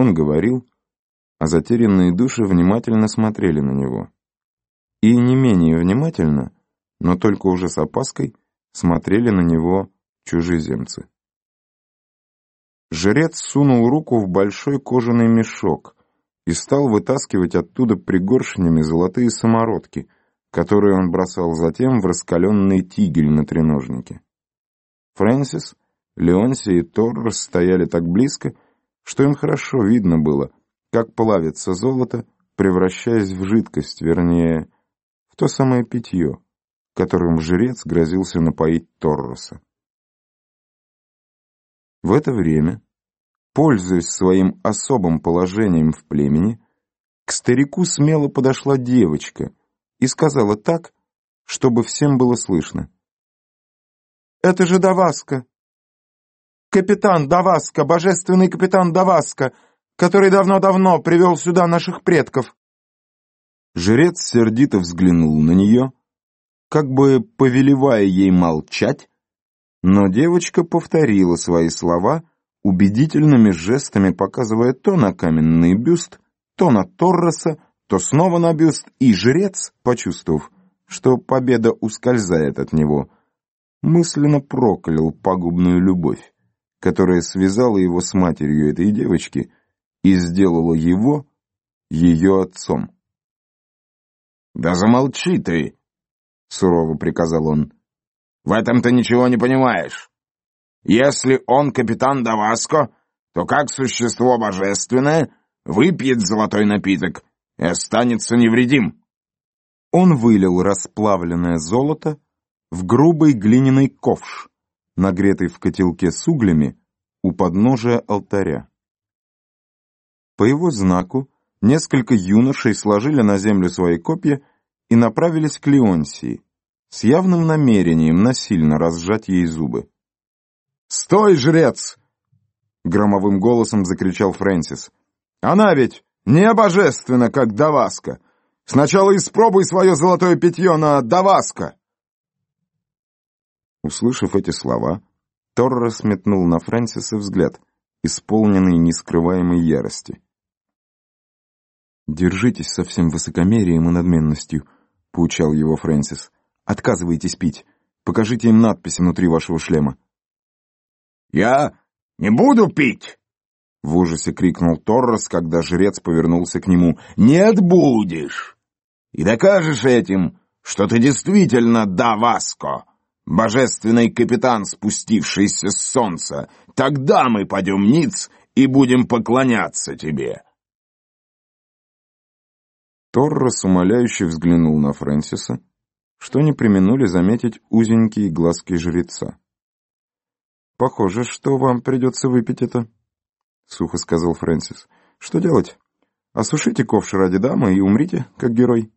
Он говорил, а затерянные души внимательно смотрели на него. И не менее внимательно, но только уже с опаской, смотрели на него чужеземцы. Жрец сунул руку в большой кожаный мешок и стал вытаскивать оттуда пригоршнями золотые самородки, которые он бросал затем в раскаленный тигель на треножнике. Фрэнсис, Леонси и Торрес стояли так близко, что им хорошо видно было, как плавится золото, превращаясь в жидкость, вернее, в то самое питье, которым жрец грозился напоить Торроса. В это время, пользуясь своим особым положением в племени, к старику смело подошла девочка и сказала так, чтобы всем было слышно. «Это же Даваска! Капитан Даваска, божественный капитан Даваска, который давно-давно привел сюда наших предков!» Жрец сердито взглянул на нее, как бы повелевая ей молчать, но девочка повторила свои слова, убедительными жестами показывая то на каменный бюст, то на Торроса, то снова на бюст, и жрец, почувствовав, что победа ускользает от него, мысленно проклял пагубную любовь, которая связала его с матерью этой девочки и сделала его ее отцом. «Да замолчи ты!» — сурово приказал он. В этом ты ничего не понимаешь. Если он капитан Даваско, то как существо божественное выпьет золотой напиток и останется невредим. Он вылил расплавленное золото в грубый глиняный ковш, нагретый в котелке с углями у подножия алтаря. По его знаку несколько юношей сложили на землю свои копья и направились к Леонсии, с явным намерением насильно разжать ей зубы. «Стой, жрец!» — громовым голосом закричал Фрэнсис. «Она ведь не божественна, как Даваска! Сначала испробуй свое золотое питье на Даваска!» Услышав эти слова, Торрес сметнул на Фрэнсиса взгляд, исполненный нескрываемой ярости. «Держитесь со всем высокомерием и надменностью», — поучал его Фрэнсис. Отказываетесь пить. Покажите им надпись внутри вашего шлема. «Я не буду пить!» В ужасе крикнул Торрес, когда жрец повернулся к нему. «Нет, будешь! И докажешь этим, что ты действительно Даваско, божественный капитан, спустившийся с солнца. Тогда мы пойдем ниц и будем поклоняться тебе!» Торрес умоляюще взглянул на Фрэнсиса, что не применули заметить узенькие глазки жреца. «Похоже, что вам придется выпить это», — сухо сказал Фрэнсис. «Что делать? Осушите ковш ради дамы и умрите, как герой».